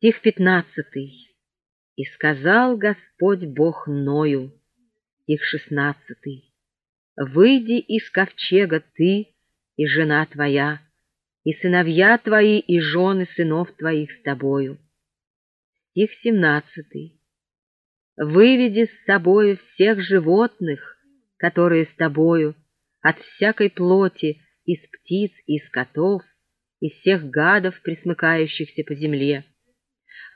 Стих пятнадцатый. «И сказал Господь Бог Ною». Стих шестнадцатый. «Выйди из ковчега ты и жена твоя, и сыновья твои, и жены сынов твоих с тобою». Стих семнадцатый. «Выведи с собою всех животных, которые с тобою, от всякой плоти, из птиц из котов, из всех гадов, присмыкающихся по земле»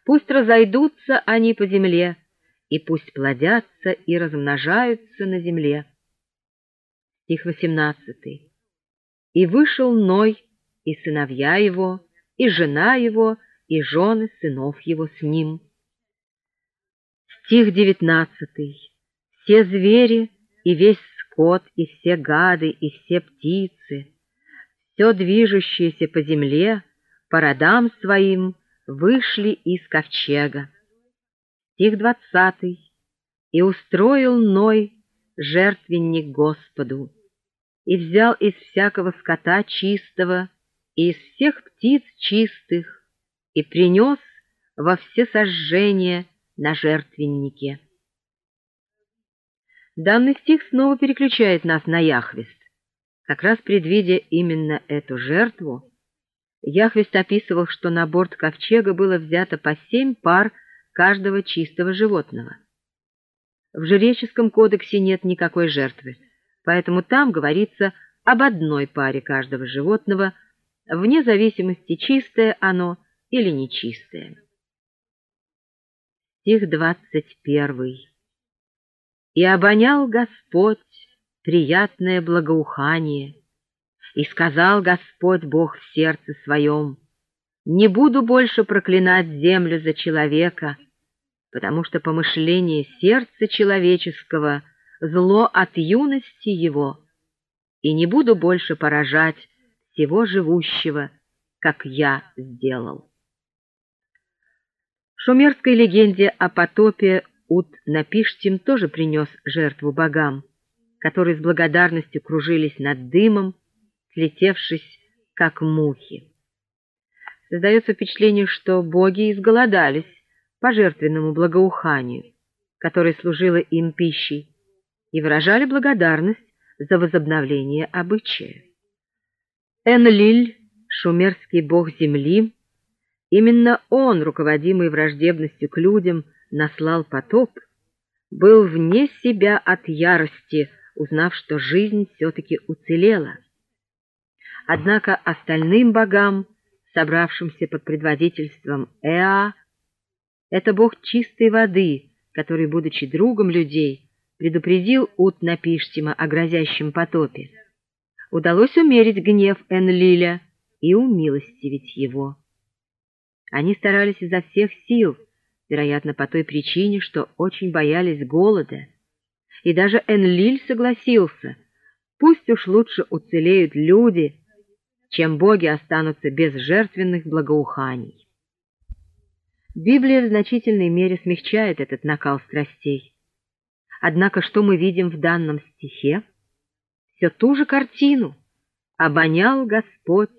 Пусть разойдутся они по земле, и пусть плодятся и размножаются на земле. Стих 18. И вышел Ной, и сыновья его, и жена его, и жены сынов его с ним. Стих 19. Все звери, и весь скот, и все гады, и все птицы, все движущееся по земле, по родам своим, вышли из ковчега. Стих двадцатый. «И устроил Ной жертвенник Господу, и взял из всякого скота чистого и из всех птиц чистых, и принес во все сожжения на жертвеннике». Данный стих снова переключает нас на Яхвест. Как раз предвидя именно эту жертву, Яхвест описывал, что на борт ковчега было взято по семь пар каждого чистого животного. В жреческом кодексе нет никакой жертвы, поэтому там говорится об одной паре каждого животного, вне зависимости, чистое оно или нечистое. Стих двадцать первый. «И обонял Господь приятное благоухание» И сказал Господь Бог в сердце своем, «Не буду больше проклинать землю за человека, потому что помышление сердца человеческого — зло от юности его, и не буду больше поражать всего живущего, как я сделал». В шумерской легенде о потопе Ут-Напиштим тоже принес жертву богам, которые с благодарностью кружились над дымом, слетевшись, как мухи. Создается впечатление, что боги изголодались по жертвенному благоуханию, которое служило им пищей, и выражали благодарность за возобновление обычая. Энлиль, шумерский бог земли, именно он, руководимый враждебностью к людям, наслал потоп, был вне себя от ярости, узнав, что жизнь все-таки уцелела. Однако остальным богам, собравшимся под предводительством Эа, это бог чистой воды, который, будучи другом людей, предупредил Ут Напиштима о грозящем потопе. Удалось умерить гнев Энлиля и умилостивить его. Они старались изо всех сил, вероятно, по той причине, что очень боялись голода. И даже Энлиль согласился, пусть уж лучше уцелеют люди, чем боги останутся без жертвенных благоуханий. Библия в значительной мере смягчает этот накал страстей. Однако что мы видим в данном стихе? Все ту же картину. «Обонял Господь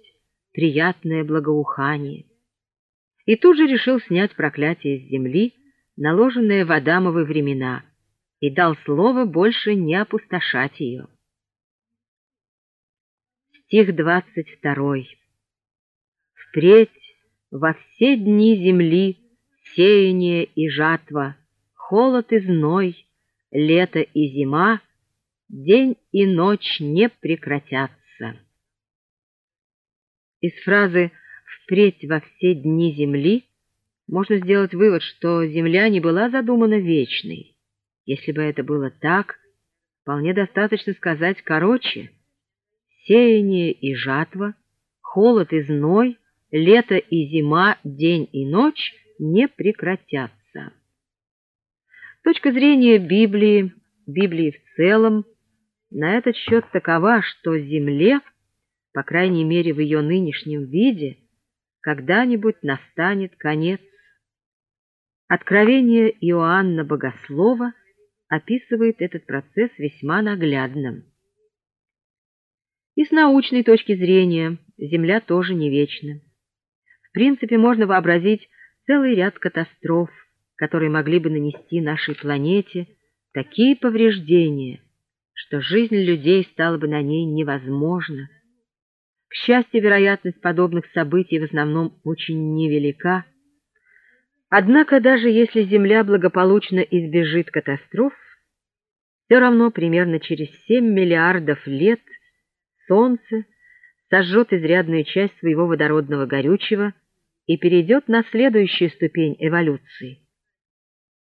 приятное благоухание» и тут же решил снять проклятие с земли, наложенное в Адамовы времена, и дал слово больше не опустошать ее стих двадцать второй. Впредь во все дни земли сеяние и жатва, холод и зной, лето и зима, день и ночь не прекратятся. Из фразы «впредь во все дни земли» можно сделать вывод, что земля не была задумана вечной. Если бы это было так, вполне достаточно сказать короче — сеяние и жатва, холод и зной, лето и зима, день и ночь не прекратятся. Точка зрения Библии, Библии в целом, на этот счет такова, что Земле, по крайней мере в ее нынешнем виде, когда-нибудь настанет конец. Откровение Иоанна Богослова описывает этот процесс весьма наглядным. И с научной точки зрения Земля тоже не вечна. В принципе, можно вообразить целый ряд катастроф, которые могли бы нанести нашей планете такие повреждения, что жизнь людей стала бы на ней невозможна. К счастью, вероятность подобных событий в основном очень невелика. Однако даже если Земля благополучно избежит катастроф, все равно примерно через 7 миллиардов лет Солнце сожжет изрядную часть своего водородного горючего и перейдет на следующую ступень эволюции.